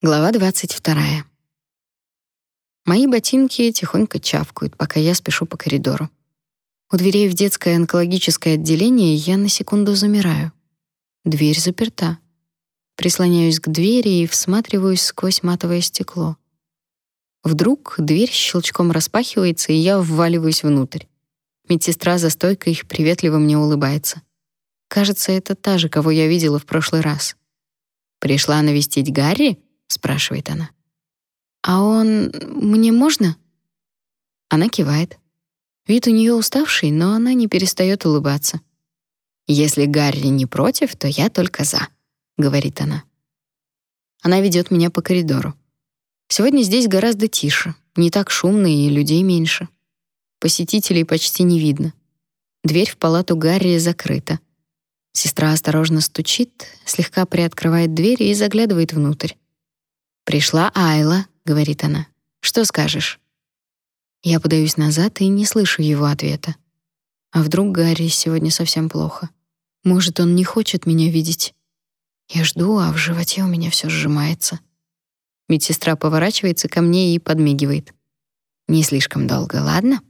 Глава 22. Мои ботинки тихонько чавкают, пока я спешу по коридору. У дверей в детское онкологическое отделение я на секунду замираю. Дверь заперта. Прислоняюсь к двери и всматриваюсь сквозь матовое стекло. Вдруг дверь щелчком распахивается, и я вваливаюсь внутрь. Медсестра за стойкой приветливо мне улыбается. Кажется, это та же, кого я видела в прошлый раз. «Пришла навестить Гарри?» Спрашивает она. А он мне можно? Она кивает. Вид у нее уставший, но она не перестает улыбаться. Если Гарри не против, то я только за, говорит она. Она ведет меня по коридору. Сегодня здесь гораздо тише, не так шумно и людей меньше. Посетителей почти не видно. Дверь в палату Гарри закрыта. Сестра осторожно стучит, слегка приоткрывает дверь и заглядывает внутрь. «Пришла Айла», — говорит она. «Что скажешь?» Я подаюсь назад и не слышу его ответа. А вдруг Гарри сегодня совсем плохо? Может, он не хочет меня видеть? Я жду, а в животе у меня все сжимается. Медсестра поворачивается ко мне и подмигивает. «Не слишком долго, ладно?»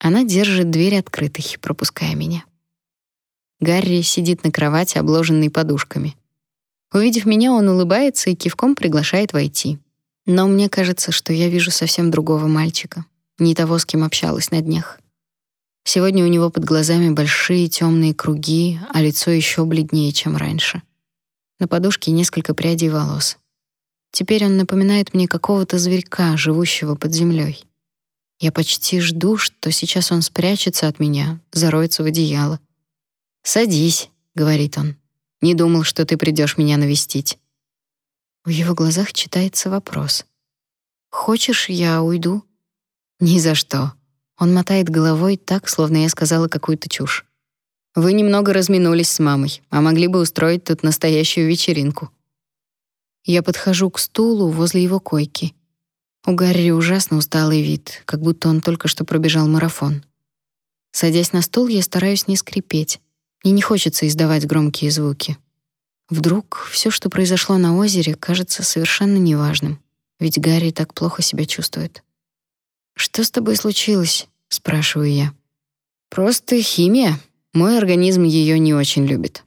Она держит дверь открытой, пропуская меня. Гарри сидит на кровати, обложенной подушками. Увидев меня, он улыбается и кивком приглашает войти. Но мне кажется, что я вижу совсем другого мальчика, не того, с кем общалась на днях. Сегодня у него под глазами большие темные круги, а лицо еще бледнее, чем раньше. На подушке несколько прядей волос. Теперь он напоминает мне какого-то зверька, живущего под землей. Я почти жду, что сейчас он спрячется от меня, зароется в одеяло. «Садись», — говорит он. Не думал, что ты придешь меня навестить. В его глазах читается вопрос. Хочешь, я уйду? Ни за что. Он мотает головой так, словно я сказала какую-то чушь. Вы немного разминулись с мамой, а могли бы устроить тут настоящую вечеринку. Я подхожу к стулу возле его койки. У Гарри ужасно усталый вид, как будто он только что пробежал марафон. Садясь на стул, я стараюсь не скрипеть. Мне не хочется издавать громкие звуки. Вдруг все, что произошло на озере, кажется совершенно неважным, ведь Гарри так плохо себя чувствует. «Что с тобой случилось?» — спрашиваю я. «Просто химия. Мой организм ее не очень любит».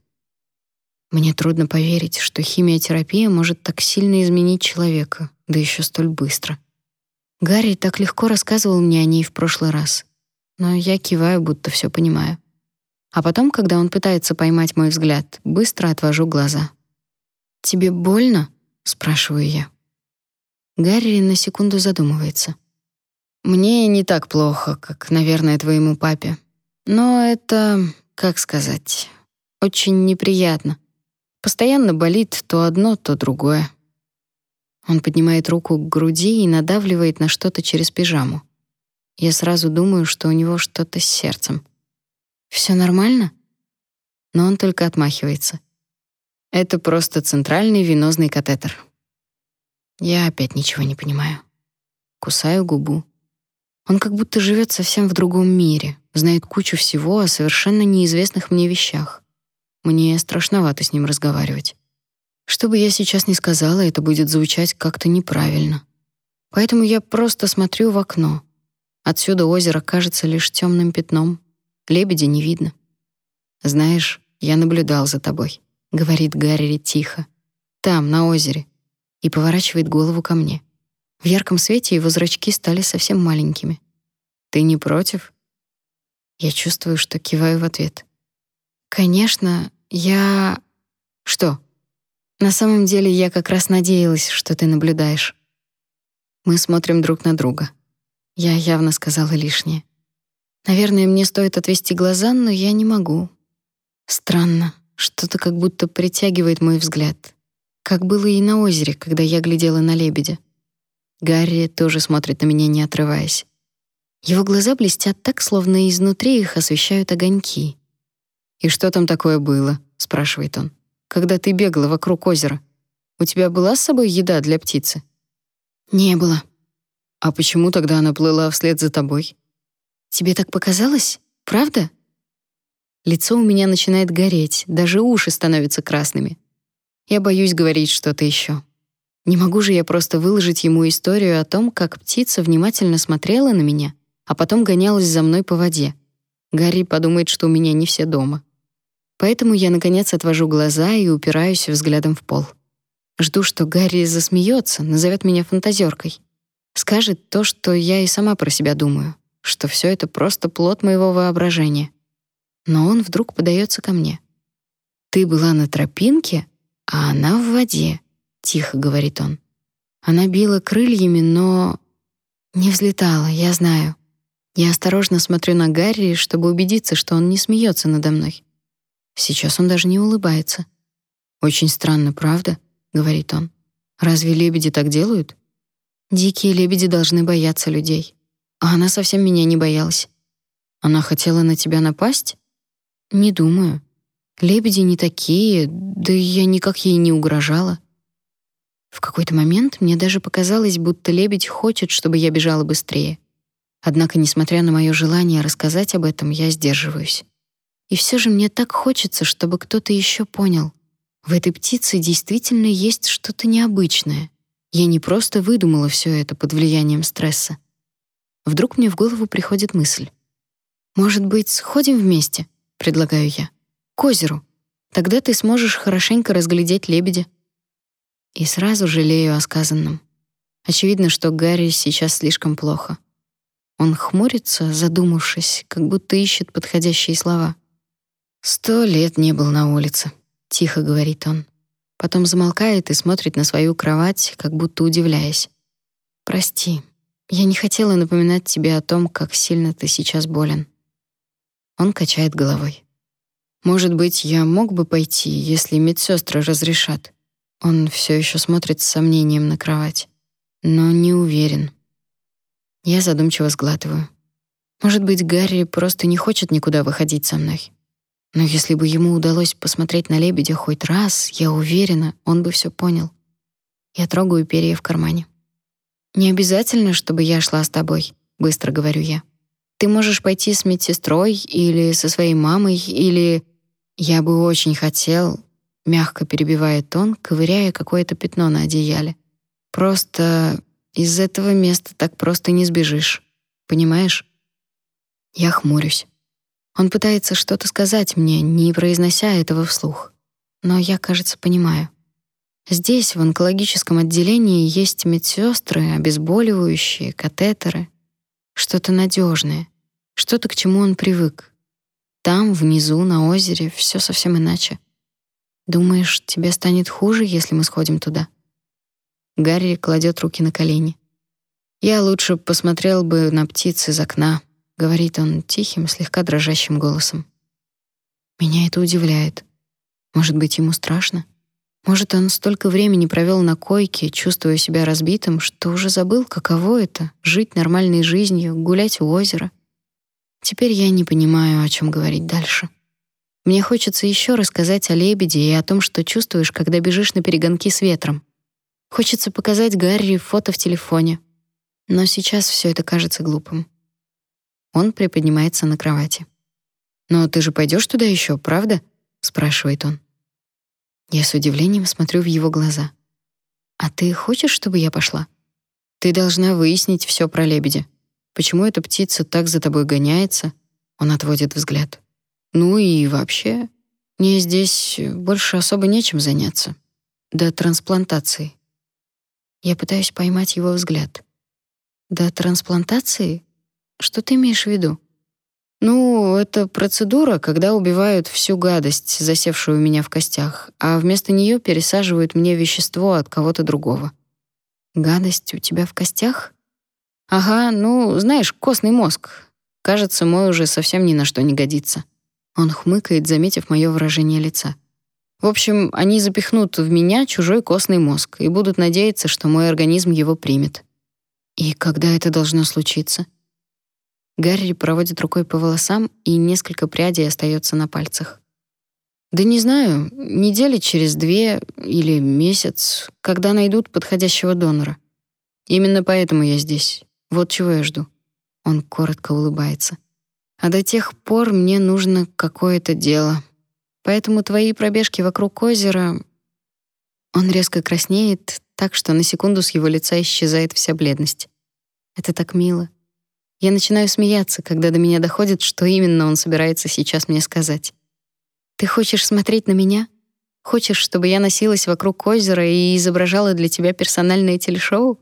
Мне трудно поверить, что химиотерапия может так сильно изменить человека, да еще столь быстро. Гарри так легко рассказывал мне о ней в прошлый раз, но я киваю, будто все понимаю. А потом, когда он пытается поймать мой взгляд, быстро отвожу глаза. «Тебе больно?» — спрашиваю я. Гарри на секунду задумывается. «Мне не так плохо, как, наверное, твоему папе. Но это, как сказать, очень неприятно. Постоянно болит то одно, то другое». Он поднимает руку к груди и надавливает на что-то через пижаму. Я сразу думаю, что у него что-то с сердцем. Все нормально? Но он только отмахивается. Это просто центральный венозный катетер. Я опять ничего не понимаю. Кусаю губу. Он как будто живет совсем в другом мире, знает кучу всего о совершенно неизвестных мне вещах. Мне страшновато с ним разговаривать. Что бы я сейчас ни сказала, это будет звучать как-то неправильно. Поэтому я просто смотрю в окно. Отсюда озеро кажется лишь темным пятном, Лебедя не видно. Знаешь, я наблюдал за тобой, говорит Гарри тихо. Там, на озере, и поворачивает голову ко мне. В ярком свете его зрачки стали совсем маленькими. Ты не против? Я чувствую, что киваю в ответ. Конечно, я Что? На самом деле я как раз надеялась, что ты наблюдаешь. Мы смотрим друг на друга. Я явно сказала лишнее. Наверное, мне стоит отвести глаза, но я не могу. Странно, что-то как будто притягивает мой взгляд. Как было и на озере, когда я глядела на лебедя. Гарри тоже смотрит на меня, не отрываясь. Его глаза блестят так, словно изнутри их освещают огоньки. «И что там такое было?» — спрашивает он. «Когда ты бегала вокруг озера, у тебя была с собой еда для птицы?» «Не было». «А почему тогда она плыла вслед за тобой?» Тебе так показалось? Правда? Лицо у меня начинает гореть, даже уши становятся красными. Я боюсь говорить что-то еще. Не могу же я просто выложить ему историю о том, как птица внимательно смотрела на меня, а потом гонялась за мной по воде. Гарри подумает, что у меня не все дома. Поэтому я наконец отвожу глаза и упираюсь взглядом в пол. Жду, что Гарри засмеется, назовет меня фантазеркой. Скажет то, что я и сама про себя думаю, что все это просто плод моего воображения. Но он вдруг подается ко мне. Ты была на тропинке, а она в воде, тихо говорит он. Она била крыльями, но не взлетала, я знаю. Я осторожно смотрю на Гарри, чтобы убедиться, что он не смеется надо мной. Сейчас он даже не улыбается. Очень странно, правда? говорит он. Разве лебеди так делают? Дикие лебеди должны бояться людей. А она совсем меня не боялась. Она хотела на тебя напасть? Не думаю. Лебеди не такие, да я никак ей не угрожала. В какой-то момент мне даже показалось, будто лебедь хочет, чтобы я бежала быстрее. Однако, несмотря на мое желание рассказать об этом, я сдерживаюсь. И все же мне так хочется, чтобы кто-то еще понял. В этой птице действительно есть что-то необычное. Я не просто выдумала все это под влиянием стресса. Вдруг мне в голову приходит мысль. Может быть, сходим вместе, предлагаю я. К озеру. Тогда ты сможешь хорошенько разглядеть лебедя. И сразу жалею о сказанном. Очевидно, что Гарри сейчас слишком плохо. Он хмурится, задумавшись, как будто ищет подходящие слова. Сто лет не был на улице, тихо говорит он. Потом замолкает и смотрит на свою кровать, как будто удивляясь. Прости. Я не хотела напоминать тебе о том, как сильно ты сейчас болен. Он качает головой. Может быть, я мог бы пойти, если медсестры разрешат. Он все еще смотрит с сомнением на кровать, но не уверен. Я задумчиво сглатываю. Может быть, Гарри просто не хочет никуда выходить со мной. Но если бы ему удалось посмотреть на лебедя хоть раз, я уверена, он бы все понял. Я трогаю перья в кармане. Не обязательно, чтобы я шла с тобой, быстро говорю я. Ты можешь пойти с медсестрой или со своей мамой, или я бы очень хотел, мягко перебивает он, ковыряя какое-то пятно на одеяле. Просто из этого места так просто не сбежишь. Понимаешь? Я хмурюсь. Он пытается что-то сказать мне, не произнося этого вслух. Но я, кажется, понимаю. Здесь, в онкологическом отделении, есть медсестры, обезболивающие, катетеры. Что-то надежное, что-то, к чему он привык. Там, внизу, на озере, все совсем иначе. Думаешь, тебе станет хуже, если мы сходим туда? Гарри кладет руки на колени. Я лучше посмотрел бы на птиц из окна, говорит он тихим, слегка дрожащим голосом. Меня это удивляет. Может быть, ему страшно? Может, он столько времени провел на койке, чувствуя себя разбитым, что уже забыл, каково это жить нормальной жизнью, гулять у озера. Теперь я не понимаю, о чем говорить дальше. Мне хочется еще рассказать о лебеде и о том, что чувствуешь, когда бежишь на перегонки с ветром. Хочется показать Гарри фото в телефоне. Но сейчас все это кажется глупым. Он приподнимается на кровати. «Но ты же пойдешь туда еще, правда?» — спрашивает он. Я с удивлением смотрю в его глаза. «А ты хочешь, чтобы я пошла? Ты должна выяснить все про лебедя. Почему эта птица так за тобой гоняется?» Он отводит взгляд. «Ну и вообще, мне здесь больше особо нечем заняться. До трансплантации». Я пытаюсь поймать его взгляд. «До трансплантации? Что ты имеешь в виду? Ну, это процедура, когда убивают всю гадость, засевшую у меня в костях, а вместо нее пересаживают мне вещество от кого-то другого. Гадость у тебя в костях? Ага, ну, знаешь, костный мозг. Кажется, мой уже совсем ни на что не годится. Он хмыкает, заметив мое выражение лица. В общем, они запихнут в меня чужой костный мозг и будут надеяться, что мой организм его примет. И когда это должно случиться? Гарри проводит рукой по волосам, и несколько прядей остается на пальцах. Да не знаю, недели через две или месяц, когда найдут подходящего донора. Именно поэтому я здесь. Вот чего я жду. Он коротко улыбается. А до тех пор мне нужно какое-то дело. Поэтому твои пробежки вокруг озера Он резко краснеет, так, что на секунду с его лица исчезает вся бледность. Это так мило. Я начинаю смеяться, когда до меня доходит, что именно он собирается сейчас мне сказать. Ты хочешь смотреть на меня? Хочешь, чтобы я носилась вокруг озера и изображала для тебя персональное телешоу?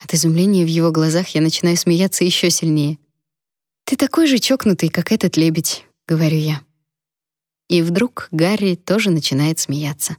От изумления в его глазах я начинаю смеяться еще сильнее. Ты такой же чокнутый, как этот лебедь, говорю я. И вдруг Гарри тоже начинает смеяться.